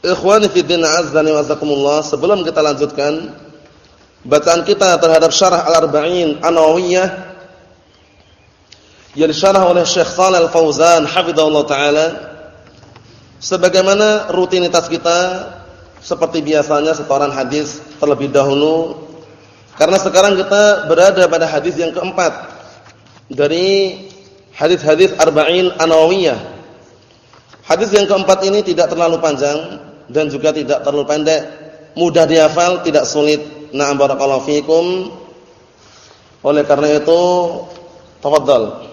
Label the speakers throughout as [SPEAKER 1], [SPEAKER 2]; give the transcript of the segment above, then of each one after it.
[SPEAKER 1] Ikhwani fi din azzani wazakumullah, sebelum kita lanjutkan bacaan kita terhadap syarah Al-Arba'in An-Nawawiyah yang disyarah oleh Syekh Shalal Al-Fauzan hafizahullah taala sebagaimana rutinitas kita seperti biasanya setoran hadis terlebih dahulu karena sekarang kita berada pada hadis yang keempat dari hadis-hadis Arba'in An-Nawawiyah. Hadis yang keempat ini tidak terlalu panjang dan juga tidak terlalu pendek, mudah dihafal, tidak sulit. Na'am barakallahu fikum. Oleh karena itu, tafadhal.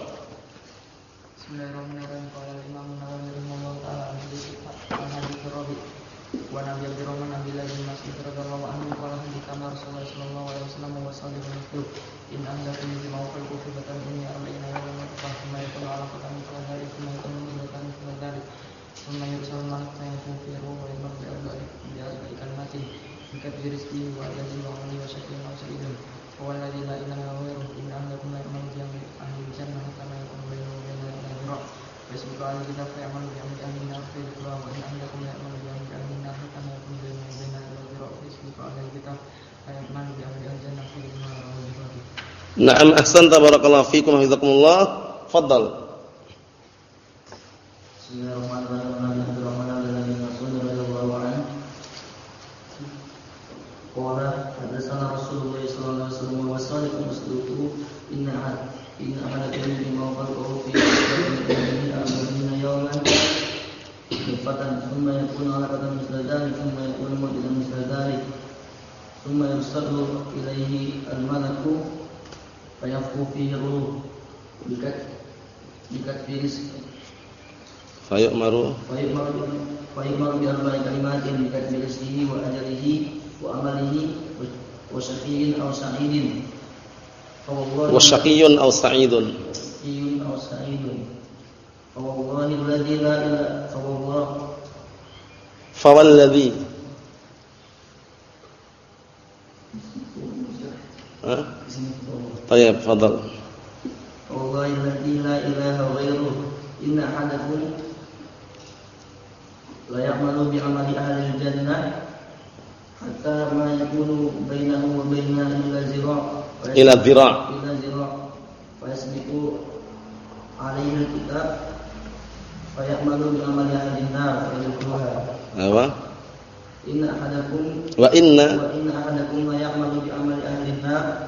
[SPEAKER 1] أهل النار وإن أهل النار فكما
[SPEAKER 2] يكون فيعمل أهل الجنة
[SPEAKER 1] نعم أحسنت بارك الله فيكم حفظكم الله. تفضل.
[SPEAKER 3] بسم الله الرحمن الرحيم. ثم يرسل إليه الملك فيفقه فيه الروح بكتف رزق
[SPEAKER 1] فيؤمر
[SPEAKER 3] فيؤمر فيؤمر بأربع كلمات بكتف رزقه وأجله وأمله وشقي أو سعيد
[SPEAKER 1] وشقي أو سعيد
[SPEAKER 3] شقي أو سعيد فوالله الذي لا إله فوالله
[SPEAKER 1] فوالذي Tayyib, fadal.
[SPEAKER 3] Wallahi la ilaha ghairuh, inna hadakum la ya'malu bi'amali ahli jannah hatta ma yakunu bainahu wa bainaha illa zira'
[SPEAKER 1] ila zira'
[SPEAKER 3] ila zira' fa yasbiqu alaihi alkitab fa ya'malu bi'amali ahli
[SPEAKER 1] an-nar.
[SPEAKER 3] Apa? Inna
[SPEAKER 1] hadakum
[SPEAKER 3] wa inna wa inna hadakum la ya'malu bi'amali ahli nar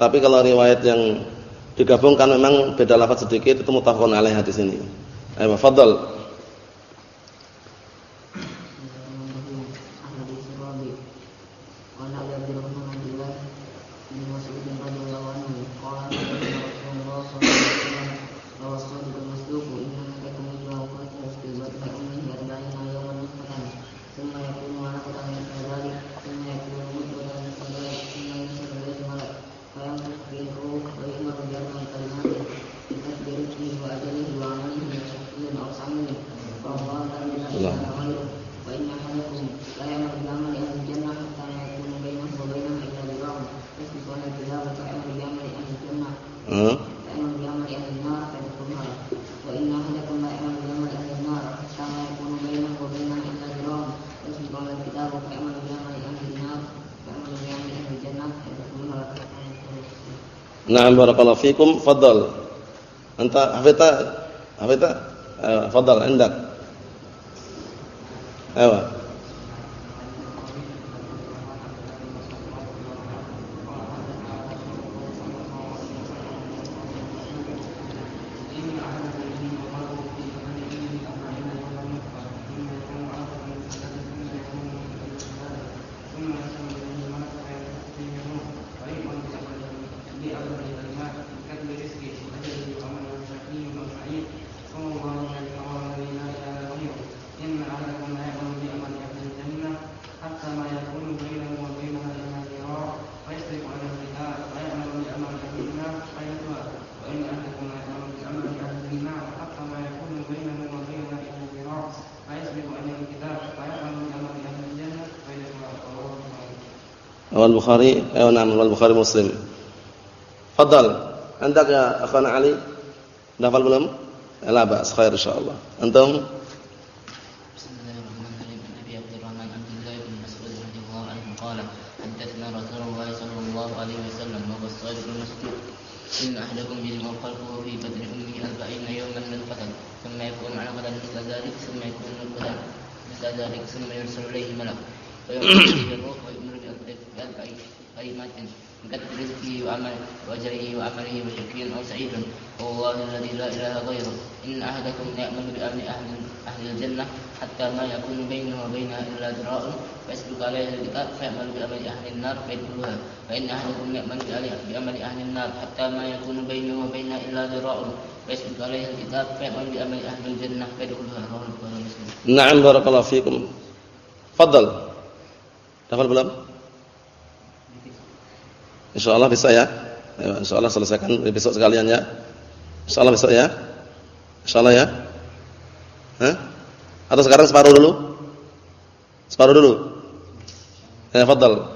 [SPEAKER 1] Tapi kalau riwayat yang digabungkan memang beda lafaz sedikit Itu mutafakun alaih hadis ini. Ayo fadal Na'am barakallahu fikum. Fadhal. Anta hafidha hafidha? Ayo, fadhal indak. Ayo.
[SPEAKER 4] Awal Bukhari, eh na'am, awal Bukhari Muslim. Fadal. Andak ya akhana Ali? Dafal belum? La ba'as, khair insyaallah. Antum?
[SPEAKER 3] إن فإن أحدكم يأمل بأمل أهل النار حتى ما يكون بينه وبينها إلا ذراع فيسبق عليه الكتاب فيعمل بأمل أهل الجنة فيدخلها رواه البخاري ومسلم.
[SPEAKER 4] نعم بارك الله فيكم. تفضل. تفضل belum? Insyaallah bisa ya. Insyaallah selesaikan besok sekalian ya. Insyaallah besok ya. Insyaallah ya. Hah? Atau sekarang separuh dulu? Separuh dulu. Ya, fadal.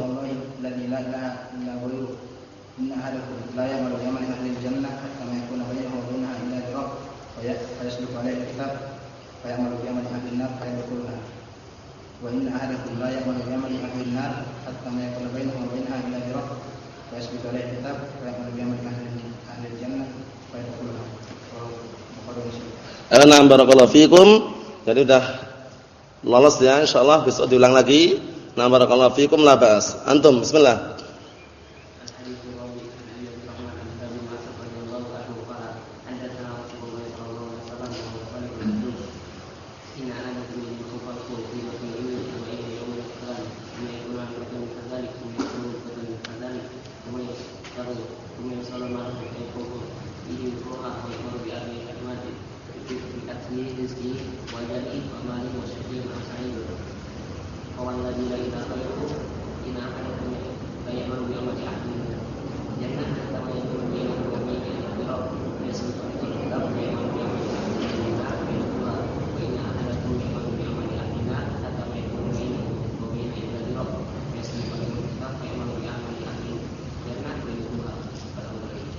[SPEAKER 4] Nah, barakallahu fikum. Jadi udah lolos ya insyaallah besok diulang lagi. Nah barakallahu fikum la ba'as. Antum bismillah.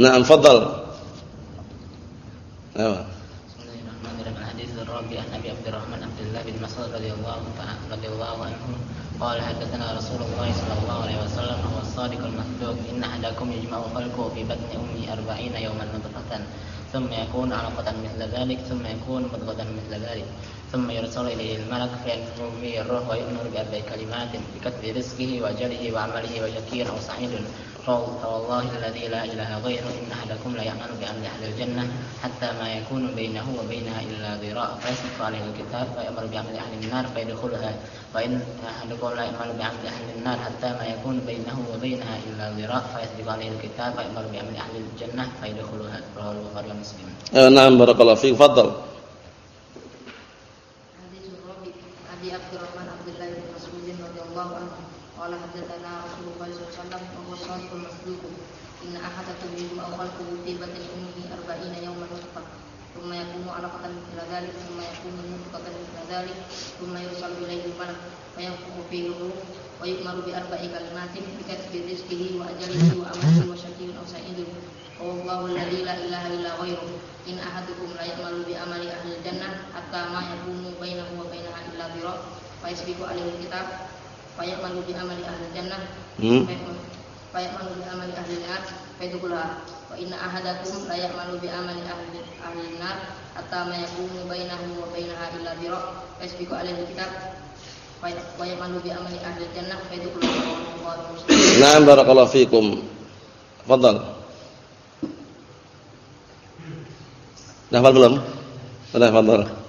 [SPEAKER 4] Naam, fadhal. Ayo.
[SPEAKER 3] قال حدثنا رسول الله صلى الله عليه وسلم الصادق أحدكم يجمع خلقه في يوما ثم يكون علقة مثل ذلك ثم يكون مضغة مثل ذلك ثم يرسل إليه الملك فينفخ به الروح ويؤمر بأربع كلمات بكتب رزقه وأجله وعمله وشكير أو سعيد فوالله الذي لا إله غيره إن أحدكم لا يعمل بأمر أهل الجنة حتى ما يكون بينه وبينها إلا ذراع فيسبق عليه الكتاب فيأمر بأمر أهل النار فيدخلها وإن أحدكم لا يعمل بأمر أهل النار حتى ما يكون بينه وبينها إلا ذراع فيسبق عليه الكتاب فيأمر بأمر أهل الجنة فيدخلها رواه البخاري ومسلم.
[SPEAKER 4] نعم بارك الله فيك تفضل.
[SPEAKER 3] إن أحدكم يجمع خلقه في بطن أمه أربعين يوما نطفة ثم يكون علقة مثل ذلك ثم يكون نطفة مثل ذلك ثم يرسل إليه الملك فينفخ فيه الروح ويؤمر بأربع كلمات بكتب رزقه وأجله وأمله وشقي أو سعيد والله الذي لا إله إلا غيره إن أحدكم لا يعمل بأمل أهل الجنة حتى ما يكون بينه وبينها إلا ذراع فيسبق عليه الكتاب فيعمل بعمل أهل الجنة Fayak malu bi amali ahli nar. Faidukula Wa inna ahadakum layak malu bi
[SPEAKER 5] amali ahli, ahli nar. Hatta mayakumu bainahu wa bainaha illa birok Faisbiku alaihi kitab. Fayak
[SPEAKER 1] ya malu bi amali ahli jannah. Faidukula Naam barakallahu fikum. Fadal Dah belum? Sudah, fadal.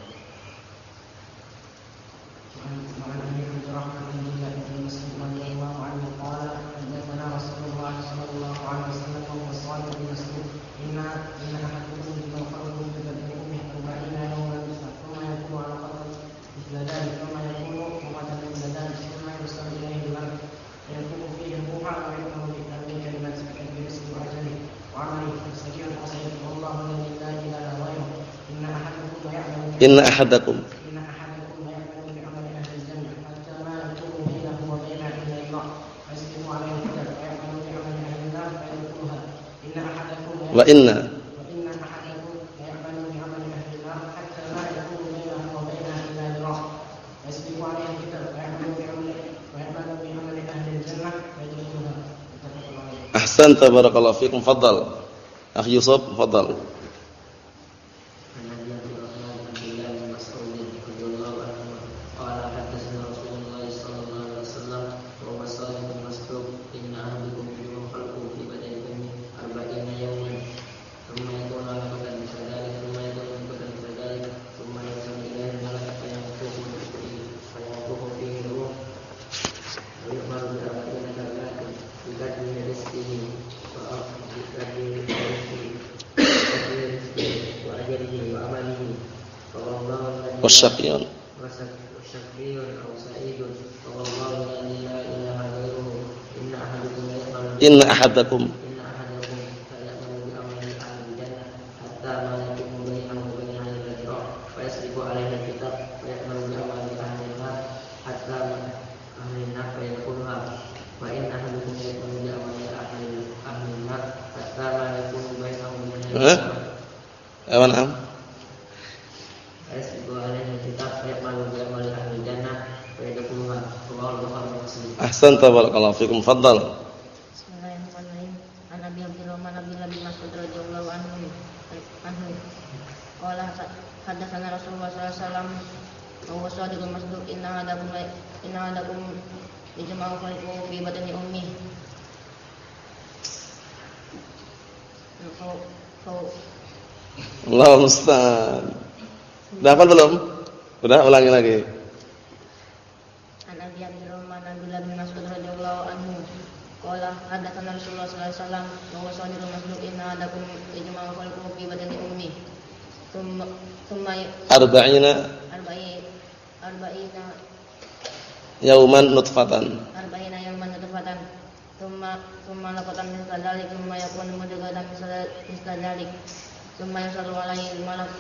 [SPEAKER 1] Fadhal. Inna ahadakum Wa inna Ahsanta barakallahu fikum faddal Akhi Yusuf faddal wasyaqiyun inna ahadakum Eh? Ahsan tabarakallahu fikum. Fadhal.
[SPEAKER 5] Bismillahirrahmanirrahim. An Abi Abdurrahman bin Abi Mas'ud radhiyallahu anhu anhu. Qala hadatsana Rasulullah sallallahu alaihi wasallam wa huwa shadiqul masduq inna hadakum inna hadakum ijma'u khalqu fi badani ummi.
[SPEAKER 1] Allah musta'an. Hafal belum? Udah ulangi lagi.
[SPEAKER 5] Qala hadatsana Rasulullah sallallahu alaihi wasallam wa huwa masduq inna adakum ijma'u khalquhu fi badani ummi. Thumma thumma
[SPEAKER 1] arba'ina
[SPEAKER 5] arba'in arba'ina
[SPEAKER 1] yauman nutfatan.
[SPEAKER 5] Arba'ina yauman nutfatan. Thumma thumma laqatan min dzalik thumma yakunu mudghatan min dzalik. Thumma yusallu alaihi al-malak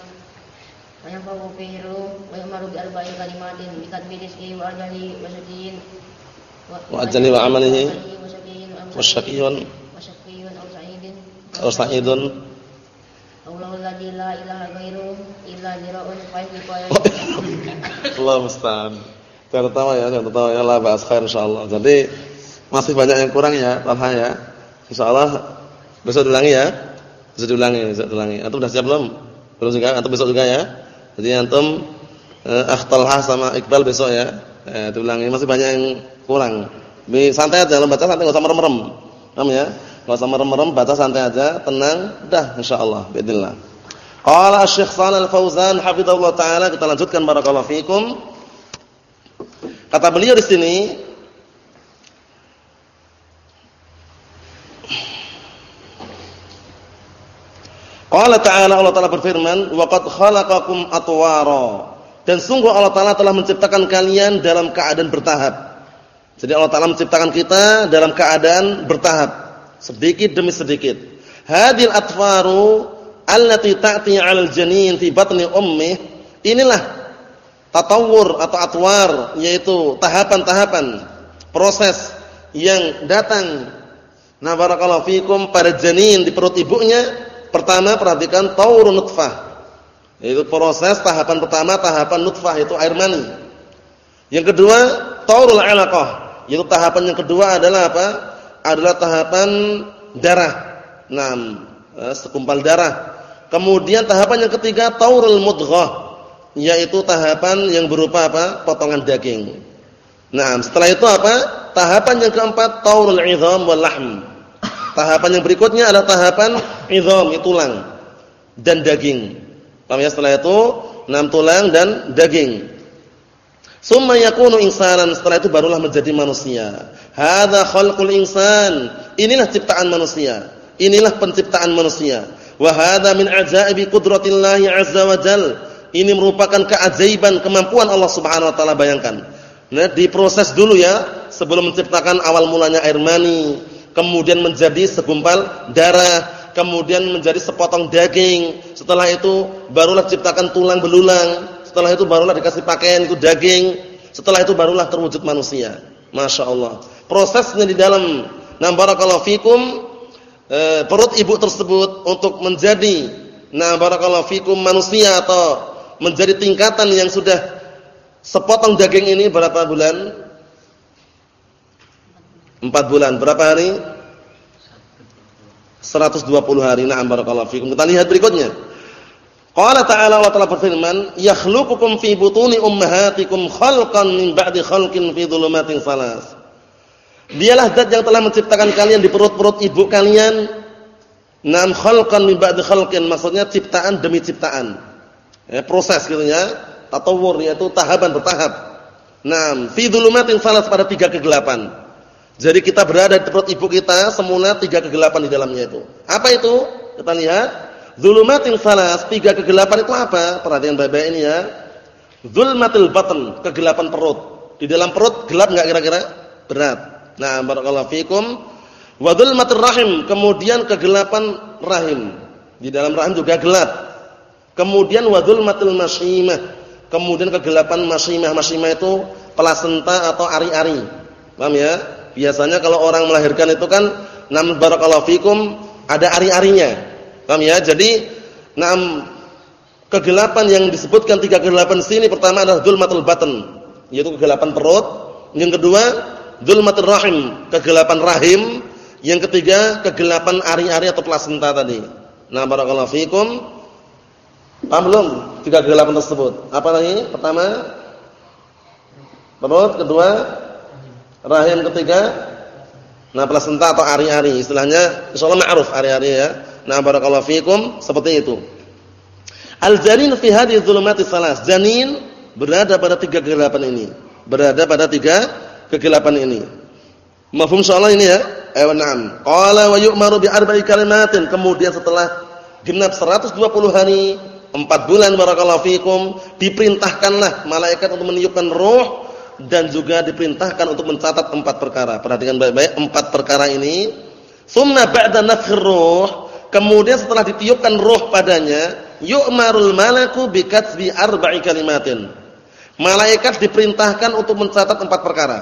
[SPEAKER 5] wa yanfahu fihi ruh wa yu'maru bi arba'in kalimatin bi kadbi rizqi wa ajali wa sakin
[SPEAKER 1] wa ajali wa amalihi wasyaqiyun
[SPEAKER 5] wasyaqiyun aw sa'idin
[SPEAKER 1] aw sa'idun
[SPEAKER 5] Allahu la ilaha ghairu illa dira'un
[SPEAKER 1] Allah musta'an. Tertawa ya, tertawa ya, la ba'as khair insyaallah. Jadi masih banyak yang kurang ya, Talha ya. Insyaallah besok diulangi ya. Besok diulangi, besok diulangi. Antum sudah siap belum? Belum juga, antum besok juga ya. Jadi antum eh, akhtalha sama Iqbal besok ya. Eh, diulangi masih banyak yang kurang. Bi santai aja, baca santai enggak usah merem-merem. Paham ya? Enggak usah merem-merem, baca santai aja, tenang, dah insyaallah باذنillah. Qala Asy-Syaikh Shalal Fauzan hafizallahu taala, kita lanjutkan barakallahu fikum. Kata beliau di sini Qala ta'ala Allah Ta'ala berfirman, "Wa qad khalaqakum atwara." Dan sungguh Allah Ta'ala telah menciptakan kalian dalam keadaan bertahap. Jadi Allah Taala menciptakan kita dalam keadaan bertahap, sedikit demi sedikit. Hadil atfaru allati ta'ti 'alal janin fi batni ummi. Inilah tatawur atau atwar yaitu tahapan-tahapan proses yang datang nah barakallahu fikum pada janin di perut ibunya. Pertama perhatikan taurun nutfah. Yaitu proses tahapan pertama tahapan nutfah itu air mani. Yang kedua taurul 'alaqah yaitu tahapan yang kedua adalah apa? Adalah tahapan darah. Nah, sekumpal darah. Kemudian tahapan yang ketiga taurul mudghah, yaitu tahapan yang berupa apa? potongan daging. Nah, setelah itu apa? Tahapan yang keempat taurul idham wal lahm. Tahapan yang berikutnya adalah tahapan idham, tulang dan daging. Paham ya setelah itu enam tulang dan daging. Summa yakunu insanan, setelah itu barulah menjadi manusia. Hadza khalqul insan. Inilah ciptaan manusia. Inilah penciptaan manusia. Wa hadza min ajaibi qudratillahi azza wa jal. Ini merupakan keajaiban kemampuan Allah Subhanahu wa taala bayangkan. Nah, diproses dulu ya sebelum menciptakan awal mulanya air mani, kemudian menjadi segumpal darah, kemudian menjadi sepotong daging. Setelah itu barulah ciptakan tulang belulang. Setelah itu barulah dikasih pakaian itu daging. Setelah itu barulah terwujud manusia. Masya Allah. Prosesnya di dalam nah barakallahu fikum e, perut ibu tersebut untuk menjadi nah barakallahu fikum manusia atau menjadi tingkatan yang sudah sepotong daging ini berapa bulan? Empat bulan. Berapa hari? 120 hari. Na'am barakallahu fikum. Kita lihat berikutnya. Qala ta'ala wa ta'ala berfirman, "Yakhluqukum fi butuni ummahatikum khalqan min ba'di khalqin fi dhulumatin salas." Dialah zat yang telah menciptakan kalian di perut-perut ibu kalian. Nam khalqan min ba'di khalqin, maksudnya ciptaan demi ciptaan. Ya, proses gitu ya. Tatawur yaitu tahapan bertahap. Nam fi dhulumatin salas pada tiga kegelapan. Jadi kita berada di perut ibu kita semula tiga kegelapan di dalamnya itu. Apa itu? Kita lihat Zulumatin salas, tiga kegelapan itu apa? Perhatikan baik-baik ini ya. Zulmatil batn, kegelapan perut. Di dalam perut gelap enggak kira-kira? Berat. Nah, barakallahu fikum. Wa zulmatir rahim, kemudian kegelapan rahim. Di dalam rahim juga gelap. Kemudian wa zulmatil masyimah, kemudian kegelapan masyimah. Masyimah itu plasenta atau ari-ari. Paham ya? Biasanya kalau orang melahirkan itu kan nam barakallahu fikum ada ari-arinya. Paham ya? Jadi enam kegelapan yang disebutkan tiga kegelapan sini pertama adalah dzulmatul batn, yaitu kegelapan perut. Yang kedua, dzulmatur rahim, kegelapan rahim. Yang ketiga, kegelapan ari-ari atau plasenta tadi. Nah, barakallahu fikum. Paham belum tiga kegelapan tersebut? Apa lagi? Pertama, perut, kedua, rahim, ketiga, nah plasenta atau ari-ari. Istilahnya insyaallah ma'ruf ari-ari ya. Nah, barakallahu fikum seperti itu. Al-janin fi hadhihi salas. Janin berada pada tiga kegelapan ini. Berada pada tiga kegelapan ini. Mafhum insyaallah ini ya? Ayo na'am. Qala wa yu'maru bi arba'i kalimatin. Kemudian setelah genap 120 hari, 4 bulan barakallahu fikum, diperintahkanlah malaikat untuk meniupkan roh dan juga diperintahkan untuk mencatat empat perkara. Perhatikan baik-baik empat perkara ini. Summa ba'da nafkhir ruh Kemudian setelah ditiupkan roh padanya, yu'marul malaku bikatsbi arba'i kalimatin. Malaikat diperintahkan untuk mencatat empat perkara.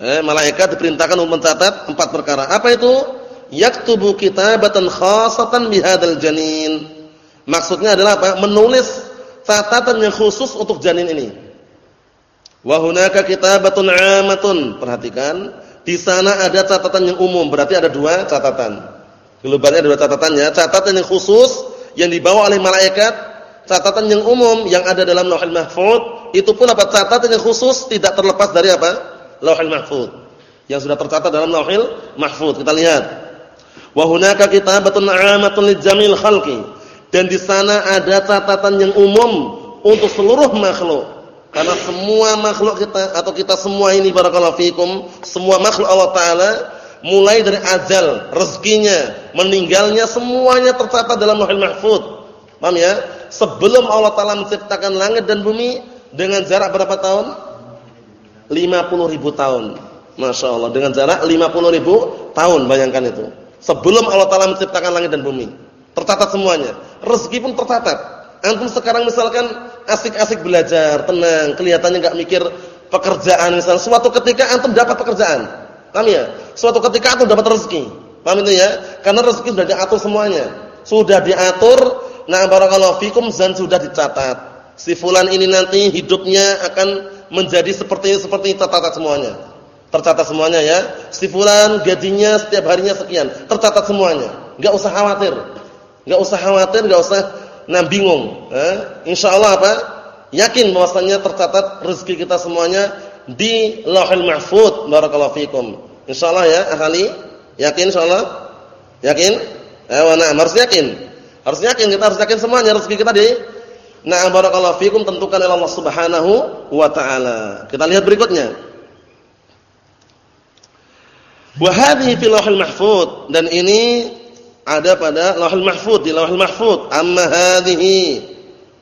[SPEAKER 1] Eh, malaikat diperintahkan untuk mencatat empat perkara. Apa itu? Yaktubu kitabatan khasatan bihadzal janin. Maksudnya adalah apa? Menulis catatan yang khusus untuk janin ini. Wa hunaka kitabatun 'amatun. Perhatikan, di sana ada catatan yang umum, berarti ada dua catatan. Globalnya adalah catatannya, catatan yang khusus yang dibawa oleh malaikat, catatan yang umum yang ada dalam Lauhul Mahfuz, itu pun apa catatan yang khusus tidak terlepas dari apa? Lauhul Mahfuz. Yang sudah tercatat dalam Lauhul Mahfuz. Kita lihat. Wa hunaka kitabatun 'amatun lijamil khalqi. Dan di sana ada catatan yang umum untuk seluruh makhluk. Karena semua makhluk kita atau kita semua ini barakallahu fikum, semua makhluk Allah taala mulai dari azal, rezekinya, meninggalnya semuanya tercatat dalam Lauhul Mahfuz. Paham ya? Sebelum Allah taala menciptakan langit dan bumi dengan jarak berapa tahun? 50 ribu tahun. Masya Allah dengan jarak 50 ribu tahun bayangkan itu. Sebelum Allah taala menciptakan langit dan bumi, tercatat semuanya. Rezeki pun tercatat. Antum sekarang misalkan asik-asik belajar, tenang, kelihatannya enggak mikir pekerjaan misal suatu ketika antum dapat pekerjaan. Paham ya? Suatu ketika aku dapat rezeki. Paham itu ya? Karena rezeki sudah diatur semuanya. Sudah diatur, nah barakallahu fikum dan sudah dicatat. Si fulan ini nanti hidupnya akan menjadi seperti seperti tercatat semuanya. Tercatat semuanya ya. Si fulan gajinya setiap harinya sekian, tercatat semuanya. Enggak usah khawatir. Enggak usah khawatir, enggak usah nah bingung. Eh? Insyaallah apa? Yakin bahwasanya tercatat rezeki kita semuanya di Lauhul Mahfuz. Barakallahu fikum. Insyaallah ya, ahli. Yakin insyaallah? Yakin? Eh, nah, harus yakin. Harus yakin kita harus yakin semuanya rezeki kita di Nah, barakallahu fikum tentukan oleh Allah Subhanahu wa taala. Kita lihat berikutnya. Wa hadhihi fil Lauhul Mahfuz dan ini ada pada Lauhul Mahfuz di Lauhul Mahfuz. Amma hadhihi.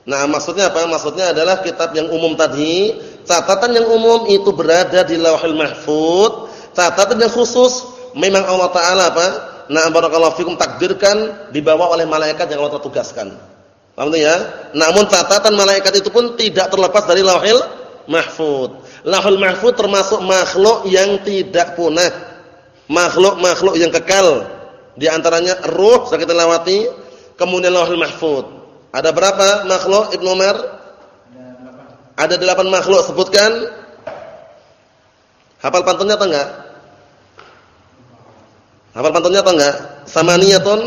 [SPEAKER 1] Nah, maksudnya apa? Maksudnya adalah kitab yang umum tadi, catatan yang umum itu berada di Lauhul Mahfuz. Catatan yang khusus memang Allah taala apa? Nah, barakallahu fikum takdirkan dibawa oleh malaikat yang Allah tugaskan. Paham ya? Namun catatan malaikat itu pun tidak terlepas dari Lauhul Mahfuz. Lauhul Mahfuz termasuk makhluk yang tidak punah. Makhluk-makhluk yang kekal di antaranya ruh sudah kita lewati, kemudian Lauhul Mahfuz. Ada berapa makhluk Ibnu Umar? Ada delapan makhluk sebutkan. Hafal pantunnya atau enggak? Hafal pantunnya atau enggak? Samaniyatun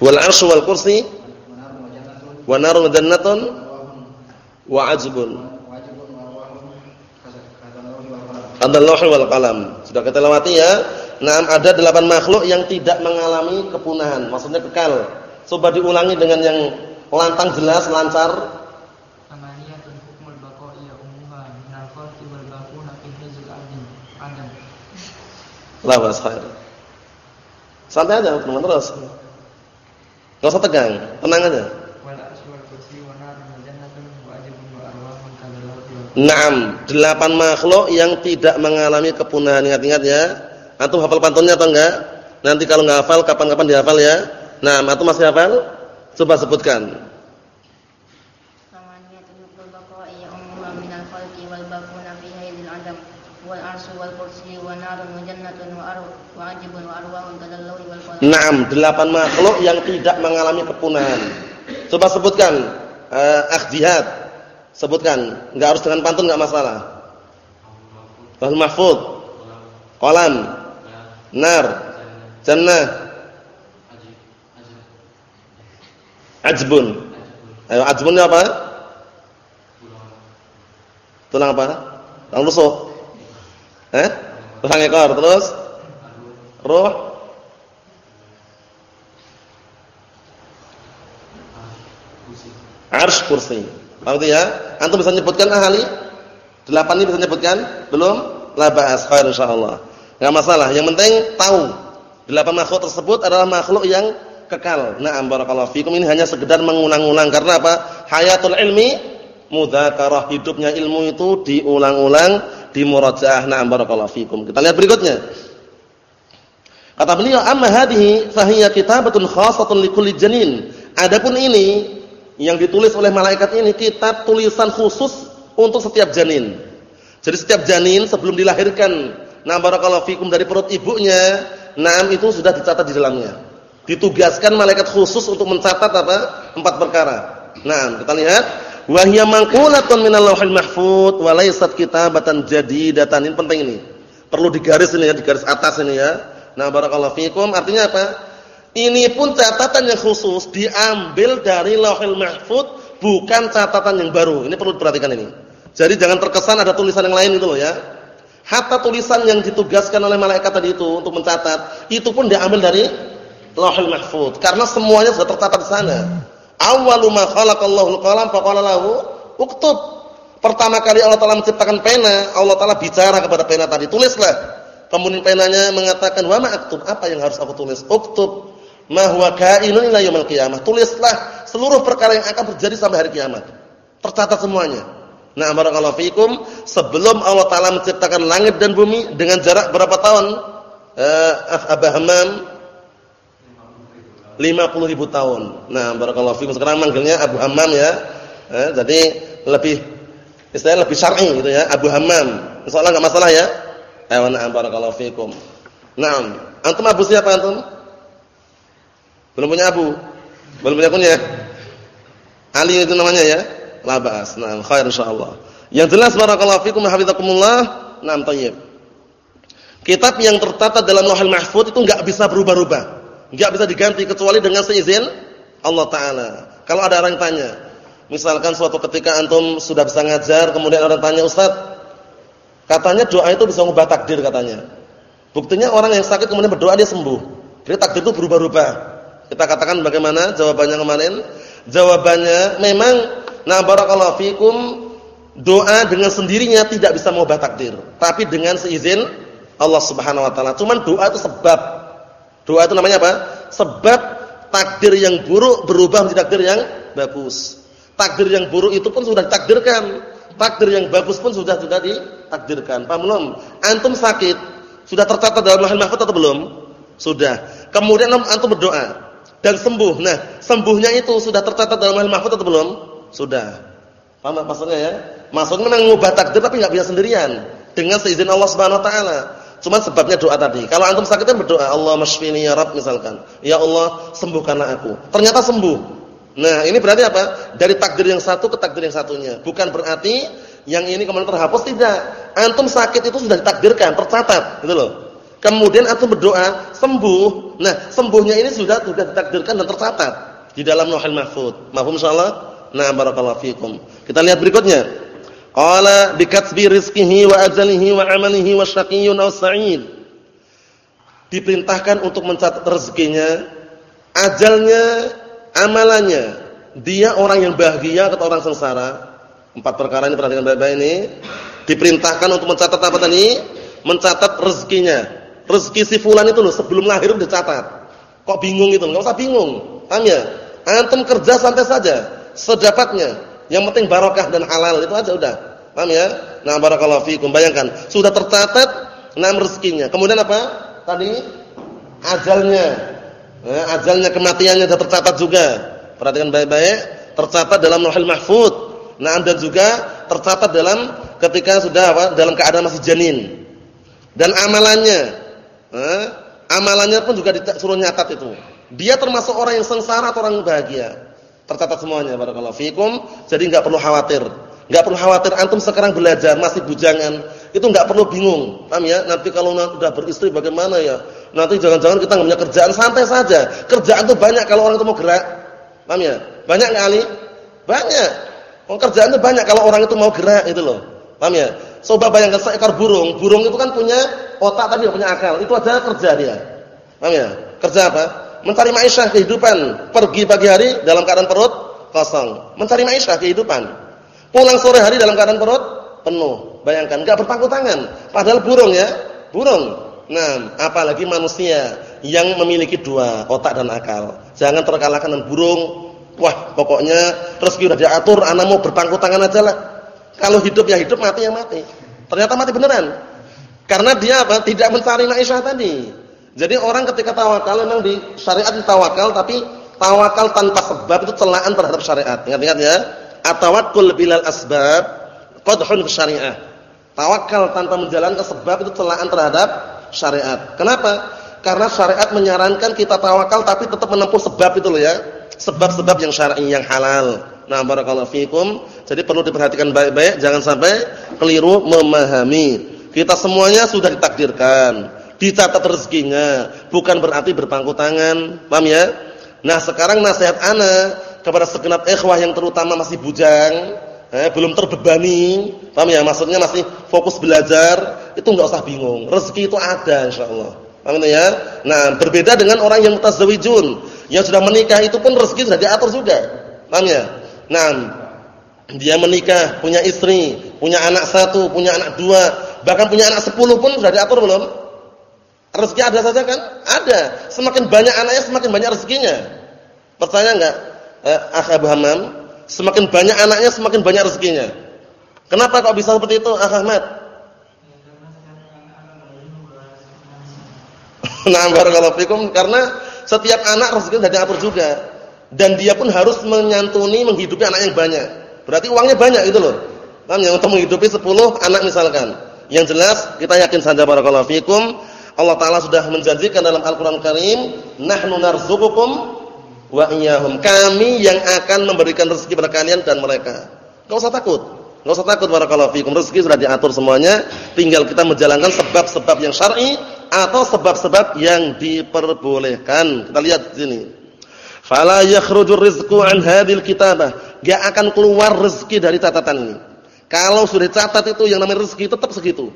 [SPEAKER 1] wal arsy wal kursi wa narun jannatun wa ajbun Adallahu wal qalam. Sudah kita lewati ya. Nah, ada delapan makhluk yang tidak mengalami kepunahan, maksudnya kekal. Coba diulangi dengan yang lantang jelas, lancar. Samaniyatun hukmul baqa'i ummuha minal khalqi wal baquna fi hizil adam. La khair. Santai aja, teman terus. Enggak usah tegang, tenang aja. Naam, delapan makhluk yang tidak mengalami kepunahan. Ingat-ingat ya. Antum hafal pantunnya atau enggak? Nanti kalau enggak hafal, kapan-kapan dihafal ya. Nah, antum masih hafal? Coba sebutkan. Naam, delapan makhluk yang tidak mengalami kepunahan. Coba sebutkan uh, jihad. Sebutkan, enggak harus dengan pantun enggak masalah. Al mahfud. Qalam. Nar. Jannah. Ajbun. Ayo ajbunnya apa? Tulang apa? Tulang rusuk. Eh? Tulang ekor terus? Ruh Arsh kursi. Paham ya? Antum bisa menyebutkan ahli? Delapan ini bisa menyebutkan? Belum? La ba'as khair insyaallah. Enggak masalah, yang penting tahu. Delapan makhluk tersebut adalah makhluk yang kekal. Na'am barakallahu fikum. Ini hanya sekedar mengulang-ulang karena apa? Hayatul ilmi mudzakarah. Hidupnya ilmu itu diulang-ulang, dimurajaah. Na'am barakallahu fikum. Kita lihat berikutnya. Kata beliau, "Amma hadhihi fahiya kitabatun khassatun likulli janin." Adapun ini yang ditulis oleh malaikat ini kitab tulisan khusus untuk setiap janin. Jadi setiap janin sebelum dilahirkan, nah barakallahu fikum dari perut ibunya, nah itu sudah dicatat di dalamnya. Ditugaskan malaikat khusus untuk mencatat apa? Empat perkara. Nah, kita lihat wa hiya manqulatun minal lauhil mahfuz wa laysat kitabatan jadidatan. Ini penting ini. Perlu digaris ini ya, di garis atas ini ya. Nah, barakallahu fikum artinya apa? Ini pun catatan yang khusus diambil dari Lauhul Mahfuz, bukan catatan yang baru. Ini perlu diperhatikan ini. Jadi jangan terkesan ada tulisan yang lain itu loh ya. Hatta tulisan yang ditugaskan oleh malaikat tadi itu untuk mencatat, itu pun diambil dari Lauhul Mahfuz karena semuanya sudah tercatat di sana. Awwalu ma khalaqallahu al-qalam faqala lahu uktub. Pertama kali Allah Taala menciptakan pena, Allah Taala bicara kepada pena tadi, tulislah. Kemudian penanya mengatakan, "Wa ma aktub?" Apa yang harus aku tulis? Uktub ma huwa kainun ila yaumil qiyamah. Tulislah seluruh perkara yang akan terjadi sampai hari kiamat. Tercatat semuanya. Nah, barakallahu fikum, sebelum Allah taala menciptakan langit dan bumi dengan jarak berapa tahun? Eh, 50 ribu tahun. Nah, barakallahu fikum. Sekarang manggilnya Abu Hammam ya. Eh, jadi lebih istilahnya lebih syar'i gitu ya, Abu Hammam. Insyaallah enggak masalah ya. Ayo na'am barakallahu fikum. Naam. Antum Abu siapa antum? Belum punya abu? Belum punya kunyah? Ali itu namanya ya? La ba'as. Nah, khair insyaallah. Yang jelas barakallahu fikum hafizakumullah. Naam thayyib. Kitab yang tertata dalam Lauhul Mahfuz itu enggak bisa berubah-ubah. Enggak bisa diganti kecuali dengan seizin Allah taala. Kalau ada orang tanya, misalkan suatu ketika antum sudah bisa ngajar, kemudian orang tanya, "Ustaz, katanya doa itu bisa mengubah takdir katanya." Buktinya orang yang sakit kemudian berdoa dia sembuh. Jadi takdir itu berubah-ubah. Kita katakan bagaimana jawabannya kemarin? Jawabannya memang nah barakallahu fikum doa dengan sendirinya tidak bisa mengubah takdir, tapi dengan seizin Allah Subhanahu wa taala. Cuman doa itu sebab. Doa itu namanya apa? Sebab takdir yang buruk berubah menjadi takdir yang bagus. Takdir yang buruk itu pun sudah ditakdirkan. Takdir yang bagus pun sudah sudah ditakdirkan. Paham belum? Antum sakit, sudah tercatat dalam Lauhul Mahfuz atau belum? Sudah. Kemudian antum berdoa dan sembuh. Nah, sembuhnya itu sudah tercatat dalam Lauhul Mahfuz atau belum? Sudah. Paham maksudnya ya? Maksudnya memang mengubah takdir tapi enggak bisa sendirian dengan seizin Allah Subhanahu wa taala. Cuma sebabnya doa tadi. Kalau antum sakit kan berdoa, Allah masfini ya Rabb misalkan. Ya Allah, sembuhkanlah aku. Ternyata sembuh. Nah, ini berarti apa? Dari takdir yang satu ke takdir yang satunya. Bukan berarti yang ini kemudian terhapus tidak. Antum sakit itu sudah ditakdirkan, tercatat, gitu loh. Kemudian antum berdoa, sembuh. Nah, sembuhnya ini sudah sudah ditakdirkan dan tercatat di dalam Lauhul Mahfuz. Mahfum insyaallah? Nah, barakallahu fikum. Kita lihat berikutnya. Qala bikatsbi rizqihi wa ajalihi wa amalihi wa syaqiyyun aw sa'id. Diperintahkan untuk mencatat rezekinya, ajalnya, amalannya. Dia orang yang bahagia atau orang sengsara? Empat perkara ini perhatikan baik-baik ini. Diperintahkan untuk mencatat apa tadi? Mencatat rezekinya. Rezeki si fulan itu loh sebelum lahir udah catat. Kok bingung itu? Enggak usah bingung. Paham ya? Antum kerja santai saja, sedapatnya. Yang penting barokah dan halal itu aja udah. Paham ya? Nah, barakallahu fikum. Bayangkan, sudah tercatat enam rezekinya. Kemudian apa? Tadi ajalnya. Nah, ajalnya kematiannya sudah tercatat juga. Perhatikan baik-baik, tercatat dalam Lauhul Mahfuz. Nah, dan juga tercatat dalam ketika sudah apa? Dalam keadaan masih janin. Dan amalannya, eh, amalannya pun juga disuruh nyatat itu. Dia termasuk orang yang sengsara atau orang bahagia. Tercatat semuanya barakallahu fikum. Jadi enggak perlu khawatir. Enggak perlu khawatir antum sekarang belajar masih bujangan, itu enggak perlu bingung. Paham ya? Nanti kalau sudah beristri bagaimana ya? Nanti jangan-jangan kita enggak punya kerjaan, santai saja. Kerjaan itu banyak kalau orang itu mau gerak. Paham ya? Banyak enggak Ali? Banyak. Pekerjaan itu banyak kalau orang itu mau gerak itu loh. Paham ya? Coba bayangkan seekor burung. Burung itu kan punya otak tapi punya akal. Itu aja kerja dia. Paham ya? Kerja apa? Mencari maisha kehidupan. Pergi pagi hari dalam keadaan perut kosong. Mencari maisha kehidupan. Pulang sore hari dalam keadaan perut penuh. Bayangkan enggak berpangku tangan. Padahal burung ya, burung. Nah, apalagi manusia yang memiliki dua otak dan akal. Jangan terkalahkan dengan burung Wah, pokoknya rezeki udah diatur, anak mau berpangku tangan aja lah. Kalau hidup ya hidup, mati ya mati. Ternyata mati beneran. Karena dia apa? Tidak mencari Aisyah tadi. Jadi orang ketika tawakal memang di syariat tawakal tapi tawakal tanpa sebab itu celaan terhadap syariat. Ingat-ingat ya. Atawakkul bilal asbab qadhun syariah. Tawakal tanpa menjalankan sebab itu celaan terhadap syariat. Kenapa? Karena syariat menyarankan kita tawakal tapi tetap menempuh sebab itu loh ya sebab-sebab yang syar'i yang halal. Nah, barakallahu fikum. Jadi perlu diperhatikan baik-baik jangan sampai keliru memahami. Kita semuanya sudah ditakdirkan, dicatat rezekinya, bukan berarti berpangku tangan. Paham ya? Nah, sekarang nasihat ana kepada segenap ikhwah yang terutama masih bujang, eh, belum terbebani, paham ya? Maksudnya masih fokus belajar, itu enggak usah bingung. Rezeki itu ada insyaallah. Paham ya? Nah, berbeda dengan orang yang mutazawijun yang sudah menikah itu pun rezeki sudah diatur juga. Paham ya? Nah, dia menikah, punya istri, punya anak satu, punya anak dua, bahkan punya anak sepuluh pun sudah diatur belum? Rezeki ada saja kan? Ada. Semakin banyak anaknya semakin banyak rezekinya. Percaya enggak? Eh, Akh Abu Hamam, semakin banyak anaknya semakin banyak rezekinya. Kenapa kok bisa seperti itu, Akh Ahmad? Nah, barakallahu fikum karena setiap anak rezeki sudah diatur juga. Dan dia pun harus menyantuni, menghidupi anak yang banyak. Berarti uangnya banyak gitu loh. Kan yang untuk menghidupi 10 anak misalkan. Yang jelas kita yakin saja barakallahu fikum Allah taala sudah menjanjikan dalam Al-Qur'an Karim, "Nahnu narzuqukum wa iyyahum. Kami yang akan memberikan rezeki kepada kalian dan mereka. Enggak usah takut. Enggak usah takut barakallahu fikum. Rezeki sudah diatur semuanya, tinggal kita menjalankan sebab-sebab yang syar'i atau sebab-sebab yang diperbolehkan. Kita lihat di sini. Fala yakhrujur rizqu an hadhil kitabah. Enggak akan keluar rezeki dari catatan ini. Kalau sudah catat itu yang namanya rezeki tetap segitu.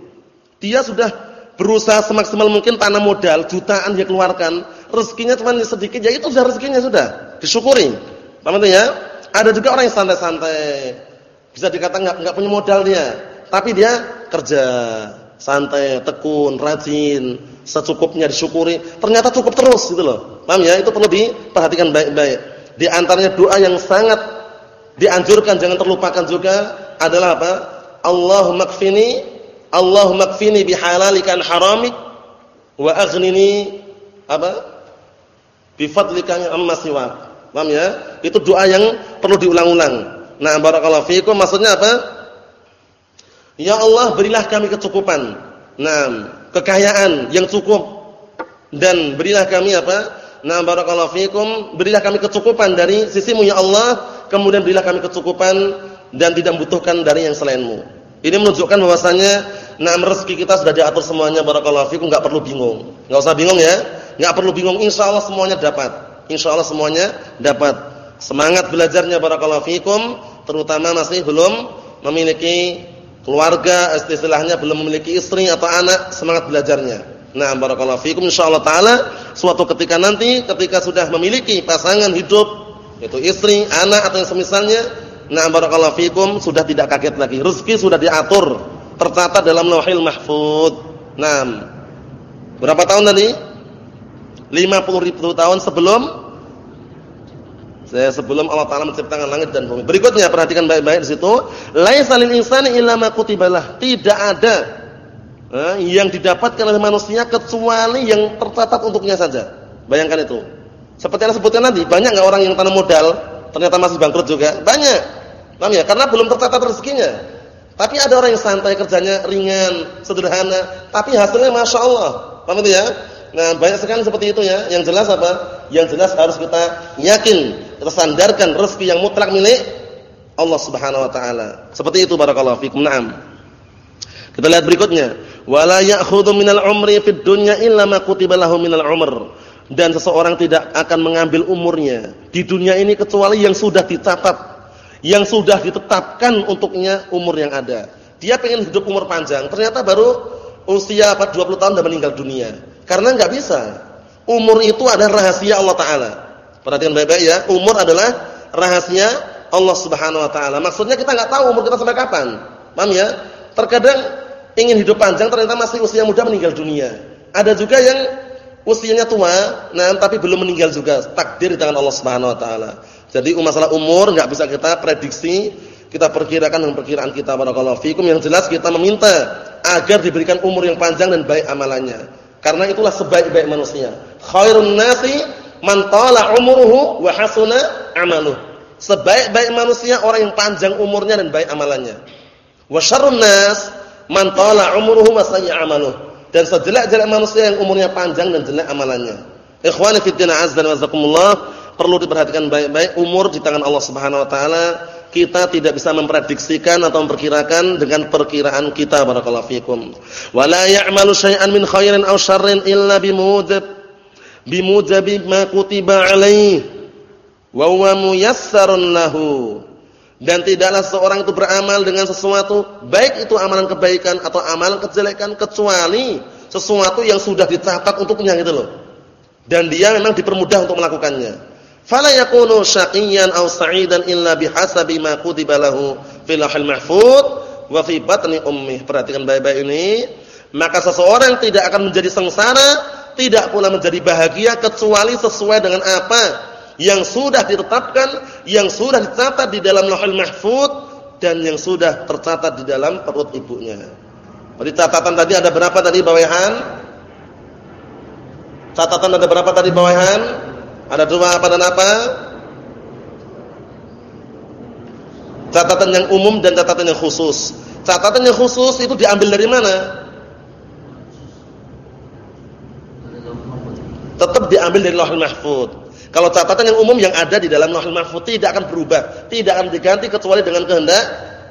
[SPEAKER 1] Dia sudah berusaha semaksimal mungkin tanam modal jutaan dia keluarkan, rezekinya cuma sedikit, ya itu sudah rezekinya sudah, disyukuri. Paham ya? Ada juga orang yang santai-santai. Bisa dikatakan enggak enggak punya modal dia, tapi dia kerja santai, tekun, rajin, secukupnya disyukuri. Ternyata cukup terus gitu loh. Paham ya? Itu perlu diperhatikan baik-baik. Di antaranya doa yang sangat dianjurkan jangan terlupakan juga adalah apa? Allahumma kfini Allahumma kfini bihalalika an haramik wa aghnini apa? Bifadlika amma siwak. Paham ya? Itu doa yang perlu diulang-ulang. Nah, barakallahu fiikum maksudnya apa? Ya Allah, berilah kami kecukupan. Nah, kekayaan yang cukup dan berilah kami apa? Nah, barakallahu fiikum, berilah kami kecukupan dari sisimu ya Allah, kemudian berilah kami kecukupan dan tidak membutuhkan dari yang selainmu. Ini menunjukkan bahwasanya Nah, rezeki kita sudah diatur semuanya barakallahu fikum, enggak perlu bingung. Enggak usah bingung ya. Enggak perlu bingung, insyaallah semuanya dapat. Insyaallah semuanya dapat. Semangat belajarnya barakallahu fikum, terutama masih belum memiliki keluarga, istilahnya belum memiliki istri atau anak, semangat belajarnya. Nah, barakallahu fikum insyaallah taala suatu ketika nanti ketika sudah memiliki pasangan hidup, yaitu istri, anak atau yang semisalnya, nah barakallahu fikum sudah tidak kaget lagi. Rezeki sudah diatur tercatat dalam Lauhil Mahfuz. Nah, berapa tahun tadi? 50 ribu tahun sebelum sebelum Allah Taala menciptakan langit dan bumi. Berikutnya perhatikan baik-baik di situ, laisa lil insani illa ma kutibalah. Tidak ada eh, yang didapatkan oleh manusia kecuali yang tercatat untuknya saja. Bayangkan itu. Seperti yang sebutkan nanti, banyak enggak orang yang tanam modal ternyata masih bangkrut juga? Banyak. Paham ya? Karena belum tercatat rezekinya. Tapi ada orang yang santai kerjanya ringan, sederhana, tapi hasilnya masya Allah. Paham itu ya? Nah banyak sekali seperti itu ya. Yang jelas apa? Yang jelas harus kita yakin, kita sandarkan rezeki yang mutlak milik Allah Subhanahu Wa Taala. Seperti itu barakallahu fikum. Naam. Kita lihat berikutnya. Wala ya'khudhu minal umri fid dunya illa ma kutiba lahu minal umr. Dan seseorang tidak akan mengambil umurnya di dunia ini kecuali yang sudah dicatat yang sudah ditetapkan untuknya umur yang ada. Dia pengen hidup umur panjang, ternyata baru usia apa 20 tahun sudah meninggal dunia. Karena nggak bisa. Umur itu adalah rahasia Allah taala. Perhatikan baik-baik ya, umur adalah rahasia Allah Subhanahu wa taala. Maksudnya kita nggak tahu umur kita sampai kapan. Paham ya? Terkadang ingin hidup panjang ternyata masih usia muda meninggal dunia. Ada juga yang usianya tua, nah tapi belum meninggal juga. Takdir di tangan Allah Subhanahu wa taala. Jadi masalah umur nggak bisa kita prediksi, kita perkirakan dengan perkiraan kita barakallahu fikum. Yang jelas kita meminta agar diberikan umur yang panjang dan baik amalannya. Karena itulah sebaik-baik manusia. Khairun nasi man tala umruhu wa hasuna. Sebaik-baik manusia orang yang panjang umurnya dan baik amalannya. Wa syarrun nas man wa sayyi amaluh. Dan sejelek-jelek manusia yang umurnya panjang dan jelek amalannya. Ikhwani fi din azza wa jazakumullah perlu diperhatikan baik-baik umur di tangan Allah Subhanahu wa taala. Kita tidak bisa memprediksikan atau memperkirakan dengan perkiraan kita barakallahu fikum. Wala ya'malu syai'an min khairin aw syarrin illa bimujab bimujabi ma kutiba alaihi wa huwa muyassarun lahu. Dan tidaklah seorang itu beramal dengan sesuatu baik itu amalan kebaikan atau amalan kejelekan kecuali sesuatu yang sudah dicatat untuknya gitu loh. Dan dia memang dipermudah untuk melakukannya fala yakunu syaqiyan aw sa'idan illa bihasabi ma kutiba lahu fil lahil mahfuz wa fi batni ummih. Perhatikan baik-baik ini, maka seseorang tidak akan menjadi sengsara, tidak pula menjadi bahagia kecuali sesuai dengan apa yang sudah ditetapkan, yang sudah dicatat di dalam lahil mahfuz dan yang sudah tercatat di dalam perut ibunya. Jadi catatan tadi ada berapa tadi bawahan? Catatan ada berapa tadi bawahan? Ada dua apa dan apa? Catatan yang umum dan catatan yang khusus. Catatan yang khusus itu diambil dari mana? Tetap diambil dari Lauhul Mahfuz. Kalau catatan yang umum yang ada di dalam Lauhul Mahfuz tidak akan berubah, tidak akan diganti kecuali dengan kehendak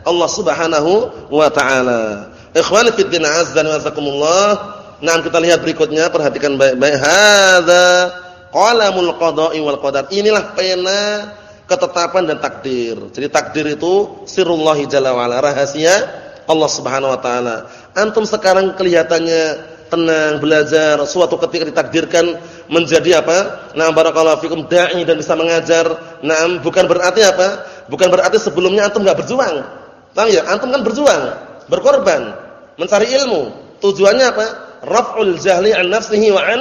[SPEAKER 1] Allah Subhanahu wa taala. Ikhwani fi din azza wa jazakumullah. Nah, kita lihat berikutnya, perhatikan baik-baik. Hadza qalamul qada'i wal qadar. Inilah pena ketetapan dan takdir. Jadi takdir itu sirrullah jalla wa rahasia Allah Subhanahu wa taala. Antum sekarang kelihatannya tenang belajar, suatu ketika ditakdirkan menjadi apa? Nah, barakallahu fikum dai dan bisa mengajar. Nah, bukan berarti apa? Bukan berarti sebelumnya antum enggak berjuang. Paham ya? Antum kan berjuang, berkorban, mencari ilmu. Tujuannya apa? Raf'ul jahli an nafsihi wa an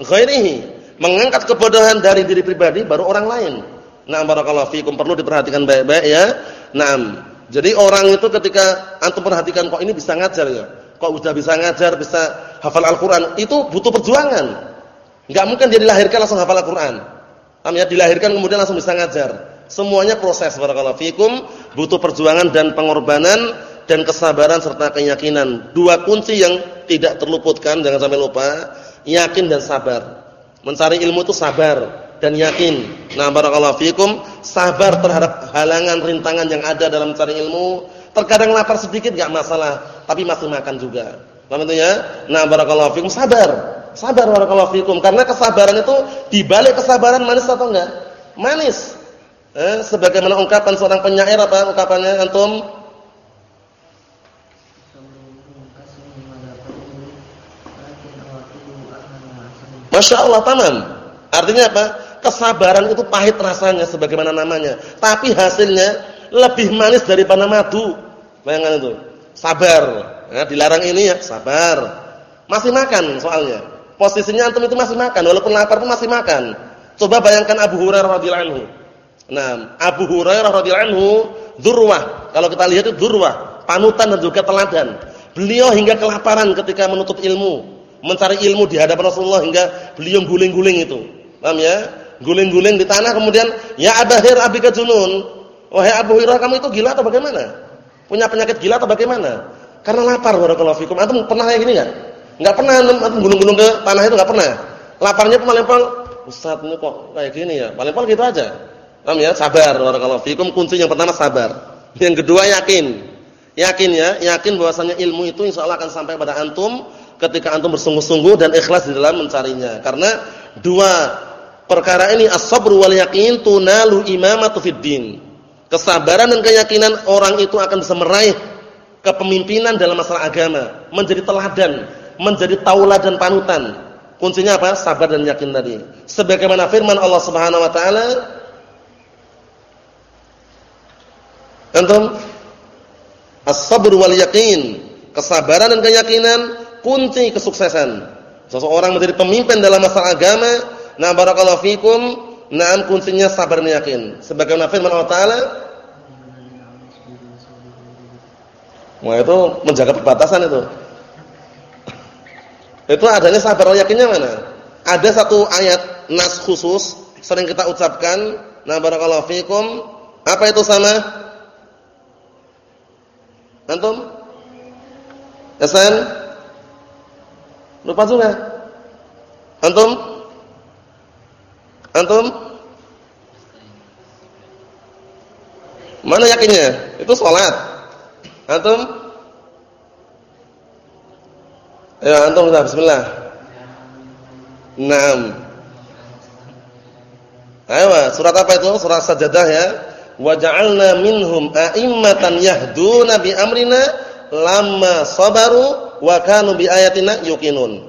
[SPEAKER 1] ghairihi. Mengangkat kebodohan dari diri pribadi baru orang lain. Nah, barakallahu fikum perlu diperhatikan baik-baik ya. Nah, jadi orang itu ketika antum perhatikan kok ini bisa ngajar ya kok udah bisa ngajar, bisa hafal Al-Qur'an, itu butuh perjuangan. Enggak mungkin dia dilahirkan langsung hafal Al-Qur'an. Paham ya? Dilahirkan kemudian langsung bisa ngajar. Semuanya proses barakallahu fikum, butuh perjuangan dan pengorbanan dan kesabaran serta keyakinan. Dua kunci yang tidak terluputkan, jangan sampai lupa, yakin dan sabar. Mencari ilmu itu sabar dan yakin. Nah, barakallahu fikum, sabar terhadap halangan, rintangan yang ada dalam mencari ilmu Terkadang lapar sedikit enggak masalah, tapi masih makan juga. Paham itu ya? Nah, barakallahu fikum sabar. Sabar barakallahu fikum karena kesabaran itu dibalik kesabaran manis atau enggak? Manis. Eh, sebagaimana ungkapan seorang penyair apa ungkapannya antum? Masya Allah tamam. Artinya apa? Kesabaran itu pahit rasanya sebagaimana namanya, tapi hasilnya lebih manis daripada madu. Bayangkan itu. Sabar. Ya, dilarang ini ya, sabar. Masih makan soalnya. Posisinya antum itu masih makan, walaupun lapar pun masih makan. Coba bayangkan Abu Hurairah radhiyallahu anhu. Nah, Abu Hurairah radhiyallahu anhu dzurwah. Kalau kita lihat itu dzurwah, panutan dan juga teladan. Beliau hingga kelaparan ketika menuntut ilmu, mencari ilmu di hadapan Rasulullah hingga beliau guling-guling itu. Paham ya? Guling-guling di tanah kemudian ya Abahir abika junun. Wahai Abu Hurairah kamu itu gila atau bagaimana? Punya penyakit gila atau bagaimana? Karena lapar barakallahu fikum. Antum pernah kayak gini enggak? Enggak pernah antum gulung-gulung ke tanah itu enggak pernah. Laparnya paling-paling Ustaz ini kok kayak gini ya? Paling-paling gitu aja. Paham ya? Sabar barakallahu fikum. Kunci yang pertama sabar. Yang kedua yakin. Yakin ya, yakin bahwasanya ilmu itu insyaallah akan sampai pada antum ketika antum bersungguh-sungguh dan ikhlas di dalam mencarinya. Karena dua perkara ini as-sabr wal yaqin tunalu imamatu fid. Kesabaran dan keyakinan orang itu akan bisa meraih kepemimpinan dalam masalah agama, menjadi teladan, menjadi tauladan panutan. Kuncinya apa? Sabar dan yakin tadi. Sebagaimana firman Allah Subhanahu wa taala Antum as-sabr wal yaqin, kesabaran dan keyakinan kunci kesuksesan. Seseorang menjadi pemimpin dalam masalah agama, nah barakallahu fikum Naam kuncinya sabar dan yakin. Sebagaimana firman Allah Taala, Wah itu menjaga perbatasan itu. Itu adanya sabar dan yakinnya mana? Ada satu ayat nas khusus sering kita ucapkan, na barakallahu fikum. Apa itu sama? Antum? Hasan? Lupa juga. Antum? Antum? Mana yakinnya? Itu sholat. Antum? Ya, antum sudah bismillah. Naam. Ayo, surat apa itu? Surat Sajadah ya. Wa ja'alna minhum a'immatan yahduna bi amrina lamma sabaru wa kanu bi ayatina yuqinun.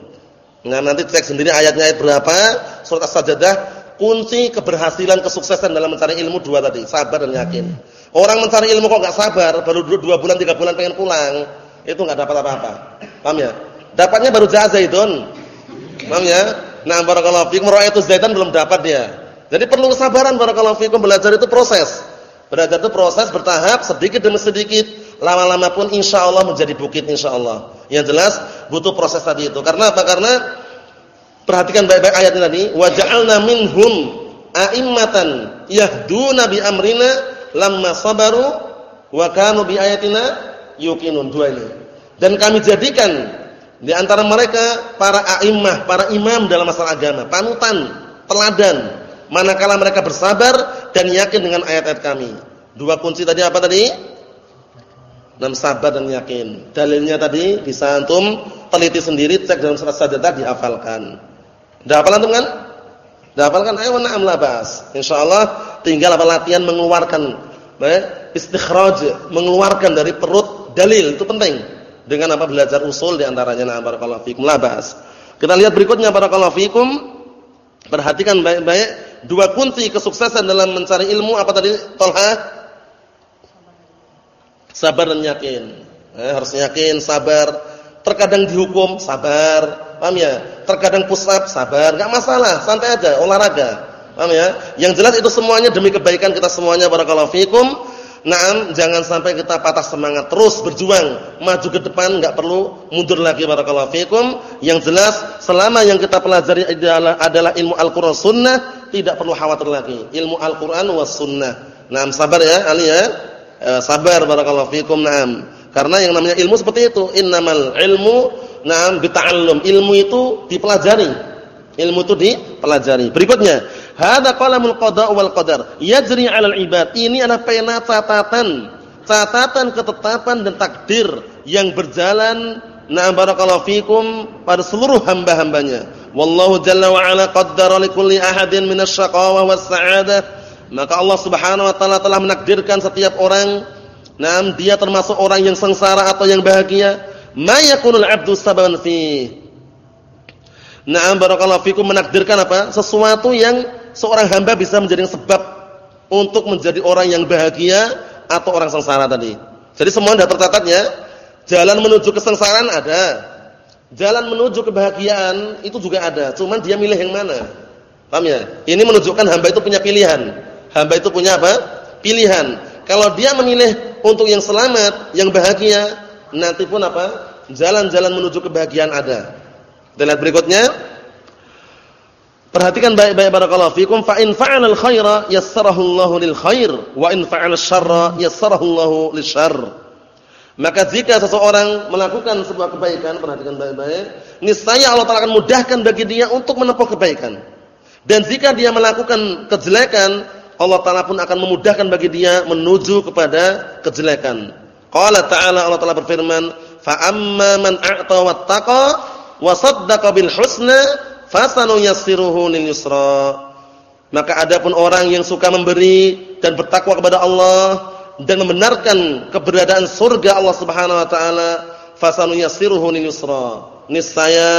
[SPEAKER 1] Nah, nanti cek sendiri ayatnya ayat berapa? Surat As-Sajdah kunci keberhasilan kesuksesan dalam mencari ilmu dua tadi, sabar dan yakin. Orang mencari ilmu kok nggak sabar, baru dua bulan tiga bulan pengen pulang, itu nggak dapat apa-apa. Paham ya? Dapatnya baru zaitun. Paham ya? Nah, barakallahu fikum itu zaitan belum dapat dia. Jadi perlu kesabaran barakallahu fikum belajar itu proses. Belajar itu proses bertahap sedikit demi sedikit, lama-lama pun insya Allah menjadi bukit insya Allah. Yang jelas butuh proses tadi itu. Karena apa? Karena Perhatikan baik-baik ayat ini tadi, wa ja'alna minhum a'immatan yahduna bi amrina lamma sabaru wa kanu bi ayatina yuqinun. Dua ini. Dan kami jadikan di antara mereka para a'immah, para imam dalam masalah agama, panutan, teladan, manakala mereka bersabar dan yakin dengan ayat-ayat kami. Dua kunci tadi apa tadi? Nam sabar dan yakin. Dalilnya tadi bisa antum teliti sendiri, cek dalam surat sajadah dihafalkan. Sudah hafal antum kan? Sudah hafal kan? Ayo na'am la bas. Insyaallah tinggal apa latihan mengeluarkan eh, istikhraj, mengeluarkan dari perut dalil itu penting. Dengan apa belajar usul di antaranya na'am barakallahu fikum la bas. Kita lihat berikutnya barakallahu fikum. Perhatikan baik-baik dua kunci kesuksesan dalam mencari ilmu apa tadi Tolha? Sabar dan yakin. Eh, harus yakin, sabar. Terkadang dihukum, sabar. Paham ya? Terkadang push up, sabar. Enggak masalah, santai aja, olahraga. Paham ya? Yang jelas itu semuanya demi kebaikan kita semuanya barakallahu fikum. Naam, jangan sampai kita patah semangat, terus berjuang, maju ke depan, enggak perlu mundur lagi barakallahu fikum. Yang jelas selama yang kita pelajari adalah, adalah ilmu Al-Qur'an Sunnah, tidak perlu khawatir lagi. Ilmu Al-Qur'an was sunnah. Naam sabar ya Ali ya. E, sabar barakallahu fikum. Naam. Karena yang namanya ilmu seperti itu. Innamal ilmu naam bita'allum. Ilmu itu dipelajari. Ilmu itu dipelajari. Berikutnya, hadza qalamul qada' wal qadar yajri 'alal ibad. Ini adalah pena catatan, catatan ketetapan dan takdir yang berjalan Na'am barakallahu fikum pada seluruh hamba-hambanya. Wallahu jalla wa ala qaddara likulli ahadin minasyaqawa was-sa'adah. Maka Allah Subhanahu wa taala telah menakdirkan setiap orang Naam dia termasuk orang yang sengsara atau yang bahagia. Ma yakunul 'abdu sababan fi. Naam barakallahu fikum menakdirkan apa? Sesuatu yang seorang hamba bisa menjadi sebab untuk menjadi orang yang bahagia atau orang sengsara tadi. Jadi semua sudah tercatat ya. Jalan menuju kesengsaraan ada. Jalan menuju kebahagiaan itu juga ada. Cuman dia milih yang mana. Paham ya? Ini menunjukkan hamba itu punya pilihan. Hamba itu punya apa? Pilihan. Kalau dia memilih untuk yang selamat, yang bahagia, nanti pun apa? Jalan-jalan menuju kebahagiaan ada. Kita lihat berikutnya. Perhatikan baik-baik barakallahu fikum fa in fa'ala al-khaira yassarahu Allahu lil khair wa in fa'ala asy-syarra yassarahu Allahu lisyarr. Maka jika seseorang melakukan sebuah kebaikan, perhatikan baik-baik, niscaya Allah Taala akan mudahkan bagi dia untuk menempuh kebaikan. Dan jika dia melakukan kejelekan, Allah Taala pun akan memudahkan bagi dia menuju kepada kejelekan. Qala ta'ala Allah Taala berfirman, "Fa amma man a'ta wattaqa wa saddaqa bil husna, fasanuyassiruhu lil yusra." Maka adapun orang yang suka memberi dan bertakwa kepada Allah, dan membenarkan keberadaan surga Allah Subhanahu wa taala, fasanuyassiruhu yusra. Niscaya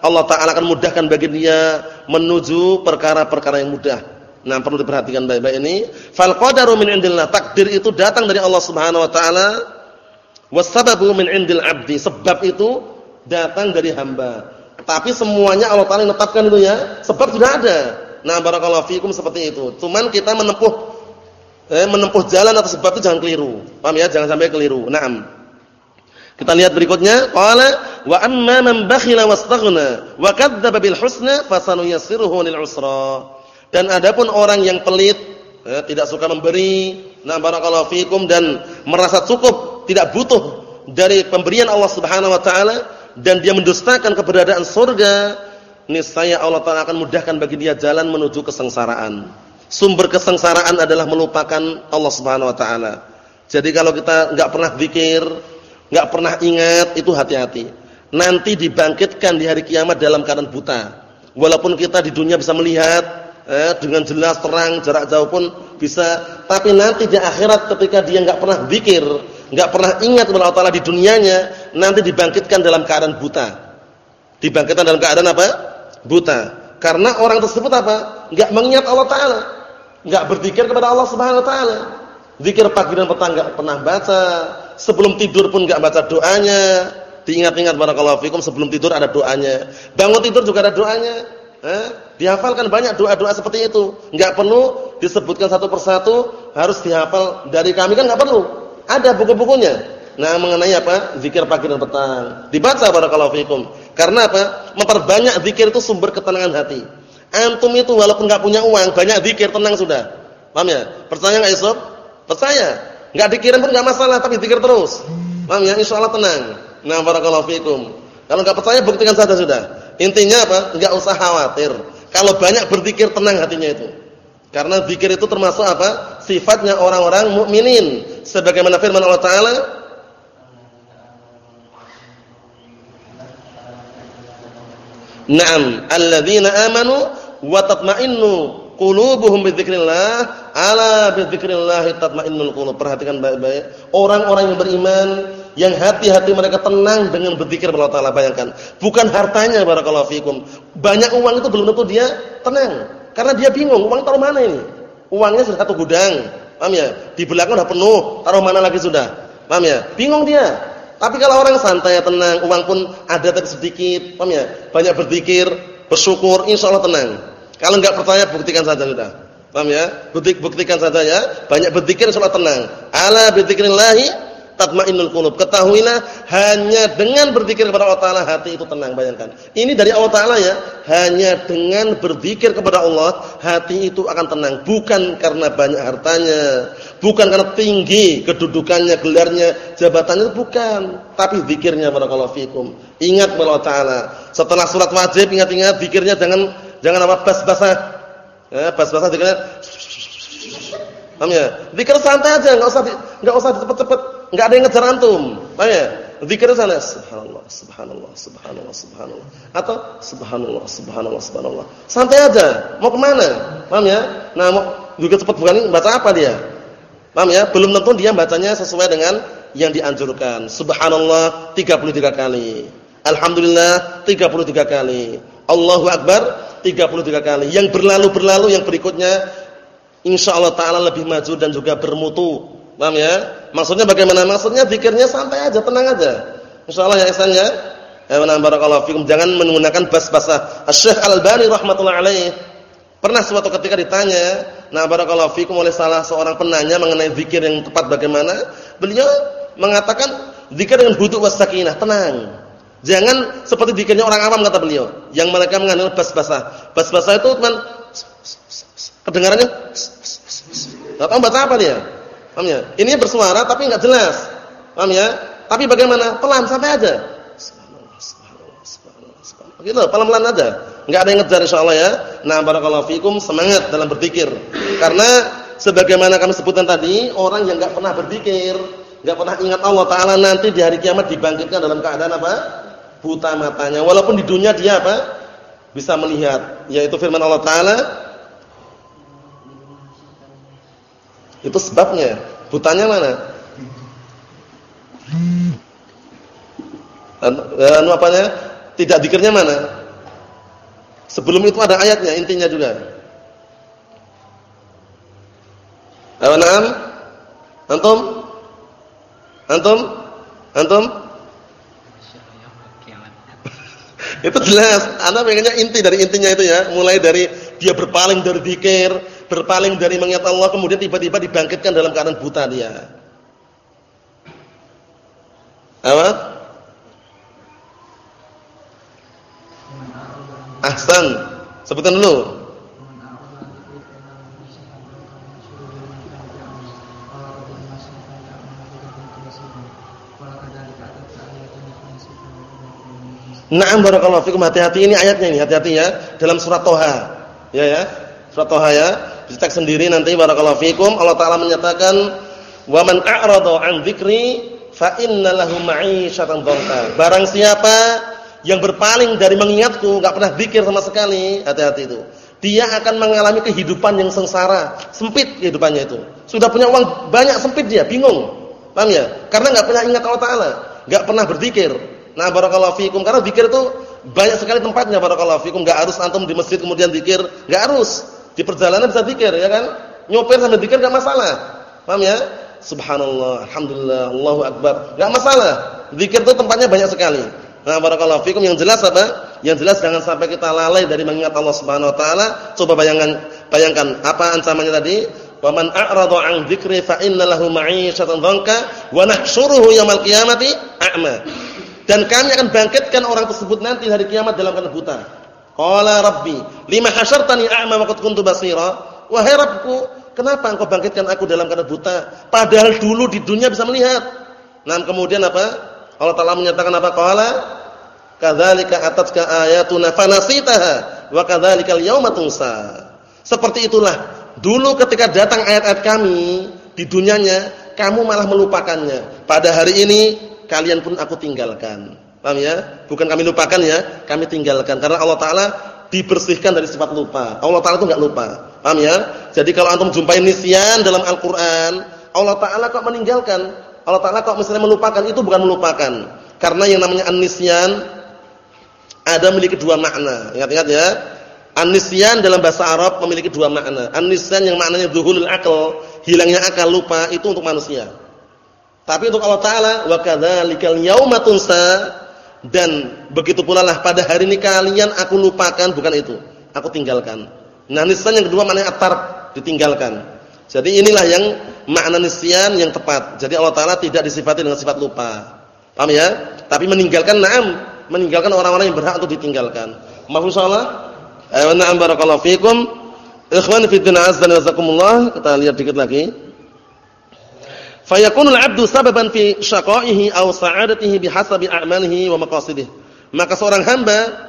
[SPEAKER 1] Allah taala akan mudahkan bagi dia menuju perkara-perkara yang mudah. Nah, perlu diperhatikan baik-baik ini. Fal qadaru min indillah. Takdir itu datang dari Allah Subhanahu wa taala. Wasababu min indil abdi. Sebab itu datang dari hamba. Tapi semuanya Allah taala menetapkan itu ya. Sebab sudah ada. Nah, barakallahu fikum seperti itu. Cuman kita menempuh eh, menempuh jalan atau sebab itu jangan keliru. Paham ya? Jangan sampai keliru. Naam. Kita lihat berikutnya, qala wa amma man bakhila wastaghna wa kadzdzaba bil husna fasanuyassiruhu lil usra. Dan adapun orang yang pelit, eh, tidak suka memberi, nah barakallahu fikum dan merasa cukup, tidak butuh dari pemberian Allah Subhanahu wa taala dan dia mendustakan keberadaan surga, niscaya Allah taala akan mudahkan bagi dia jalan menuju kesengsaraan. Sumber kesengsaraan adalah melupakan Allah Subhanahu wa taala. Jadi kalau kita enggak pernah zikir, enggak pernah ingat, itu hati-hati. Nanti dibangkitkan di hari kiamat dalam keadaan buta. Walaupun kita di dunia bisa melihat eh, dengan jelas terang, jarak jauh pun bisa, tapi nanti di akhirat ketika dia enggak pernah zikir, enggak pernah ingat kepada Allah taala di dunianya, nanti dibangkitkan dalam keadaan buta. Dibangkitkan dalam keadaan apa? Buta. Karena orang tersebut apa? Enggak mengingat Allah taala enggak berzikir kepada Allah Subhanahu wa taala. Zikir pagi dan petang enggak pernah baca, sebelum tidur pun enggak baca doanya. Diingat-ingat barakallahu fikum sebelum tidur ada doanya. Bangun tidur juga ada doanya. Eh? Dihafalkan banyak doa-doa seperti itu. Enggak perlu disebutkan satu persatu, harus dihafal dari kami kan enggak perlu. Ada buku-bukunya. Nah, mengenai apa? Zikir pagi dan petang. Dibaca barakallahu fikum. Karena apa? Memperbanyak zikir itu sumber ketenangan hati. Antum itu walaupun enggak punya uang, banyak zikir tenang sudah. Paham ya? Percaya enggak Yusuf? Percaya. Enggak dikirim pun enggak masalah, tapi zikir terus. Paham ya? Insyaallah tenang. Nah, barakallahu fikum. Kalau enggak percaya buktikan saja sudah. Intinya apa? Enggak usah khawatir. Kalau banyak berzikir tenang hatinya itu. Karena zikir itu termasuk apa? Sifatnya orang-orang mukminin. Sebagaimana firman Allah Taala, Naam, alladzina amanu wa tatma'innu qulubuhum bidzikrillah, ala bidzikrillah tatma'innul qulub. Perhatikan baik-baik. Orang-orang yang beriman yang hati-hati mereka tenang dengan berzikir kepada Allah. Bayangkan, bukan hartanya barakallahu fikum. Banyak uang itu belum tentu dia tenang. Karena dia bingung, uang taruh mana ini? Uangnya sudah satu gudang. Paham ya? Di belakang sudah penuh, taruh mana lagi sudah? Paham ya? Bingung dia. Tapi kalau orang santai, tenang, uang pun ada tapi sedikit, paham ya? Banyak berzikir, bersyukur, insya Allah tenang. Kalau enggak percaya, buktikan saja sudah. Paham ya? Buktikan saja ya. Banyak berzikir, insya Allah tenang. Ala bidzikrillahi tatmainnul qulub. Ketahuilah hanya dengan berzikir kepada Allah taala hati itu tenang, bayangkan. Ini dari Allah taala ya, hanya dengan berzikir kepada Allah hati itu akan tenang, bukan karena banyak hartanya, bukan karena tinggi kedudukannya, gelarnya, jabatannya bukan, tapi zikirnya barakallahu fikum. Ingat kepada Allah taala. Setelah surat wajib ingat-ingat zikirnya jangan jangan apa bas-basah. Ya, bas-basah zikirnya Paham ya? Zikir santai aja, enggak usah enggak usah cepet-cepet Enggak ada yang ngejar antum. Paham ya? Zikir sana subhanallah, subhanallah, subhanallah, subhanallah. Atau subhanallah, subhanallah, subhanallah. Santai aja. Mau ke mana? Paham ya? Nah, mau juga cepat bukan baca apa dia? Paham ya? Belum tentu dia bacanya sesuai dengan yang dianjurkan. Subhanallah 33 kali. Alhamdulillah 33 kali. Allahu akbar 33 kali. Yang berlalu-berlalu yang berikutnya insyaallah taala lebih maju dan juga bermutu Paham ya? Maksudnya bagaimana? Maksudnya zikirnya santai aja, tenang aja. Insyaallah ya ihsan ya. Ya barakallahu fikum. Jangan menggunakan bas-basah. Asy-Syaikh Al-Albani rahimatullah alaih pernah suatu ketika ditanya, nah barakallahu fikum oleh salah seorang penanya mengenai zikir yang tepat bagaimana? Beliau mengatakan zikir dengan huduk was sakinah, tenang. Jangan seperti zikirnya orang awam kata beliau, yang mereka mengandung bas-basah. Bas-basah itu teman kedengarannya enggak tahu baca apa dia. Paham ya? Ini bersuara tapi enggak jelas. Paham ya? Tapi bagaimana? Pelan sampai aja. Subhanallah, subhanallah, subhanallah, subhanallah. Gitu, pelan-pelan aja. Enggak ada yang ngejar insyaallah ya. Nah, barakallahu fikum semangat dalam berzikir. Karena sebagaimana kami sebutkan tadi, orang yang enggak pernah berzikir, enggak pernah ingat Allah taala nanti di hari kiamat dibangkitkan dalam keadaan apa? Buta matanya. Walaupun di dunia dia apa? Bisa melihat, yaitu firman Allah taala Itu sebabnya. Butanya mana? Anu apanya? Tidak dikirnya mana? Sebelum itu ada ayatnya, intinya juga. Awanam? Antum? Antum? Antum? itu jelas. Anda pengennya inti dari intinya itu ya. Mulai dari dia berpaling dari zikir, berpaling dari mengingat Allah kemudian tiba-tiba dibangkitkan dalam keadaan buta dia. Apa? Ahsan. Sebutkan dulu. Na'am barakallahu fikum hati-hati ini ayatnya ini hati-hati ya dalam surat Toha. Ya ya. Surat Toha ya. Dicek sendiri nanti barakallahu fikum Allah taala menyatakan wa man a'rada 'an dzikri fa inna lahu ma'isyatan dhanka. Barang siapa yang berpaling dari mengingatku, enggak pernah zikir sama sekali, hati-hati itu. Dia akan mengalami kehidupan yang sengsara, sempit kehidupannya itu. Sudah punya uang banyak sempit dia, bingung. Paham ya? Karena enggak pernah ingat Allah taala, enggak pernah berzikir. Nah, barakallahu fikum karena zikir itu banyak sekali tempatnya barakallahu fikum, enggak harus antum di masjid kemudian zikir, enggak harus. Di perjalanan bisa zikir ya kan? Nyopir sambil zikir enggak masalah. Paham ya? Subhanallah, alhamdulillah, Allahu akbar. Enggak masalah. Zikir itu tempatnya banyak sekali. Nah, barakallahu fikum yang jelas apa? Yang jelas jangan sampai kita lalai dari mengingat Allah Subhanahu wa taala. Coba bayangkan bayangkan apa ancamannya tadi? Wa man a'rada 'an dzikri fa inna lahu ma'isyatan dhanka wa nahsyuruhu yaumil qiyamati a'ma. Dan kami akan bangkitkan orang tersebut nanti hari kiamat dalam keadaan buta. Qala rabbi, lima hasyartani a'ma wa qad kuntu basira? Wahai Rabbku, kenapa engkau bangkitkan aku dalam keadaan buta? Padahal dulu di dunia bisa melihat. Nah, kemudian apa? Allah Taala menyatakan apa? Qala kadzalika atatka ayatuna fanasitaha wa kadzalikal yauma tunsa. Seperti itulah dulu ketika datang ayat-ayat kami di dunianya, kamu malah melupakannya. Pada hari ini kalian pun aku tinggalkan. Paham ya? Bukan kami lupakan ya, kami tinggalkan karena Allah taala dibersihkan dari sifat lupa. Allah taala itu enggak lupa. Paham ya? Jadi kalau antum jumpai nisyan dalam Al-Qur'an, Allah taala kok meninggalkan? Allah taala kok misalnya melupakan? Itu bukan melupakan. Karena yang namanya an-nisyan ada memiliki dua makna. Ingat-ingat ya. An-nisyan dalam bahasa Arab memiliki dua makna. An-nisyan yang maknanya zuhulul akal, hilangnya akal, lupa itu untuk manusia. Tapi untuk Allah taala wa kadzalikal yauma dan begitu pula lah pada hari ini kalian aku lupakan bukan itu. Aku tinggalkan. Nah, nisyan yang kedua maknanya atar ditinggalkan. Jadi inilah yang makna nisyan yang tepat. Jadi Allah taala tidak disifati dengan sifat lupa. Paham ya? Tapi meninggalkan na'am, meninggalkan orang-orang yang berhak untuk ditinggalkan. Mahfuz insyaallah? Ayo na'am barakallahu fikum. Ikhwan fi din azza wa jazakumullah. Kita lihat dikit lagi. Fayakunul 'abdu sababan fi syaqaihi aw sa'adatihi bihasabi a'malihi wa maqasidihi. Maka seorang hamba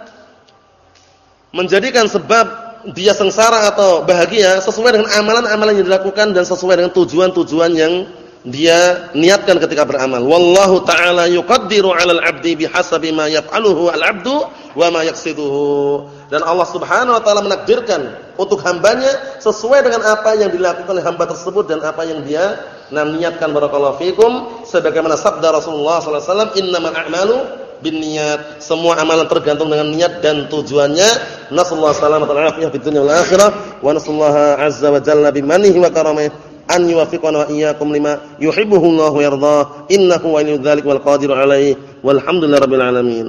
[SPEAKER 1] menjadikan sebab dia sengsara atau bahagia sesuai dengan amalan-amalan yang dilakukan dan sesuai dengan tujuan-tujuan yang dia niatkan ketika beramal. Wallahu taala yuqaddiru 'alal 'abdi bihasabi ma yaf'aluhu al-'abdu wa ma yaqsiduhu. Dan Allah Subhanahu wa taala menakdirkan untuk hambanya sesuai dengan apa yang dilakukan oleh hamba tersebut dan apa yang dia nah, niatkan barakallahu fikum sebagaimana sabda Rasulullah sallallahu alaihi wasallam innamal a'malu niat Semua amalan tergantung dengan niat dan tujuannya. Nasallahu salamatan afiyah fid dunya wal akhirah wa nasallaha azza wa jalla bimanihi wa karamihi an yuwaffiqana wa iyyakum lima yuhibbuhu Allah wa yardah. Innahu waliyyu dzalik wal qadiru alaihi. Walhamdulillahirabbil alamin.